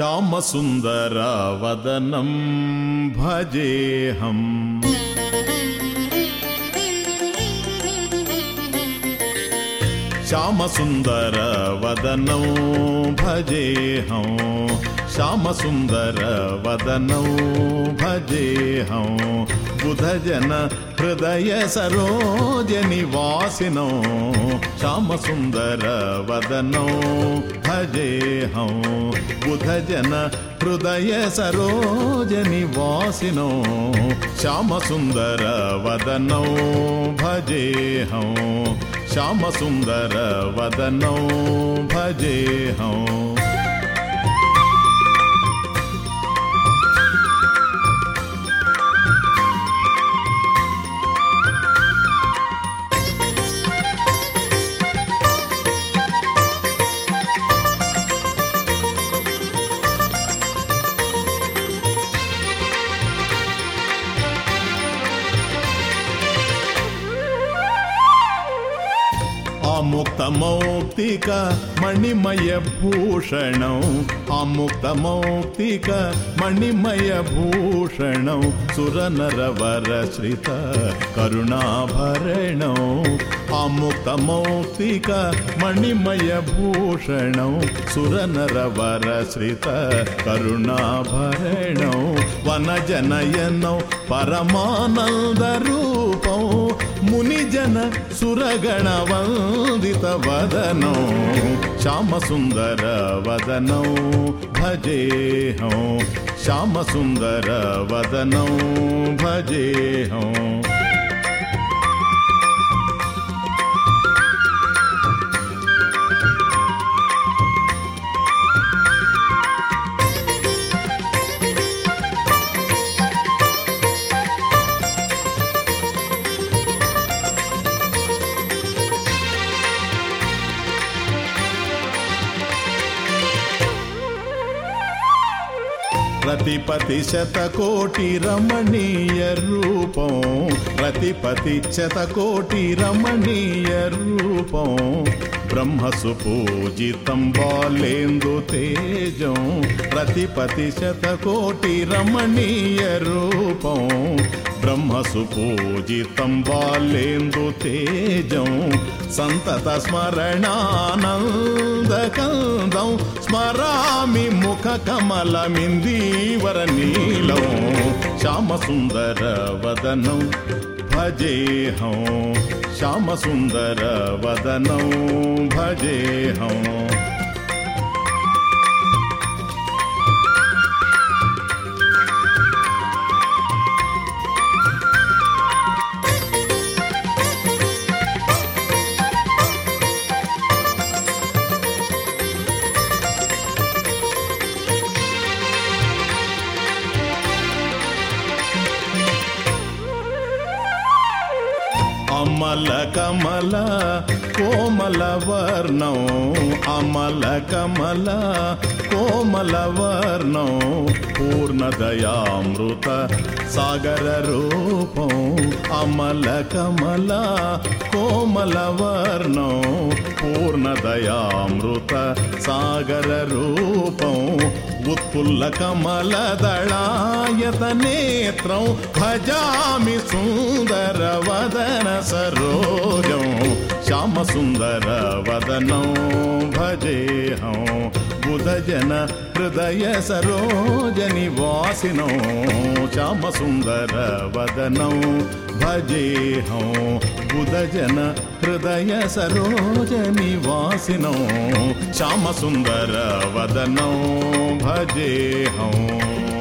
श्यामसुन्दरवदनं भजेऽहम् श्यामसुन्दरवदनौ भजेऽहं श्यामसुन्दरवदनौ भजेऽहं बुधजन हृदय सरोजनिवासिनौ श्यामसुन्दरवदनौ भजेऽहं बुधजन हृदय सरोजनिवासिनो श्यामसुन्दरवदनौ भजेऽहं श्यामसुन्दरवदनौ भजेऽहम् अमुक्तमौक्तिक मणिमयभूषणौ अमुक्तमौक्तिक मणिमयभूषणौ सुरनरवरश्रित करुणाभरणौ अमुक्तमौक्तिक मणिमयभूषणौ सुरनरवरश्रित करुणाभरणौ वनजनयनौ परमानन्दरूपौ मुनिजन सुरगणवन्दितवदनौ श्यामसुन्दरवदनौ भजेऽहं श्यामसुन्दरवदनौ भजेऽहम् ప్రతిపతి శతకోటి రమణీయ రూపం. ప్రతిపతి శతకోటి రమణీయ రూపం. బ్రహ్మసుపూజితం బాలేందు తేజం. ప్రతిపతి శతకోటి రమణీయ రూపం. బ్రహ్మసుపూజితం బాలేందు తేజం. सन्तत स्मरणानन्दकन्दं स्मरामि मुखकमलमिन्दीवरनीलौ श्यामसुन्दरवदनौ भजेऽहं श्यामसुन्दरवदनौ అమల కమల కోమల వర్ణం అమల కమల కోమల వర్ణం పూర్ణదయామృత సాగర రూపం అమల కమల కోమల వర్ణం పూర్ణదయామృత సాగర రూపం ఉత్పుల్ల కమల దళాయత నేత్రం భజామి సుందర వదన సరు श्यामसुन्दरवदनौ भजेऽहं बुधजन हृदय सरोजनिवासिनौ श्यामसुन्दरवदनौ भजेऽहं बुधजन हृदय सरोजनिवासिनौ श्यामसुन्दरवदनौ भजेऽहम्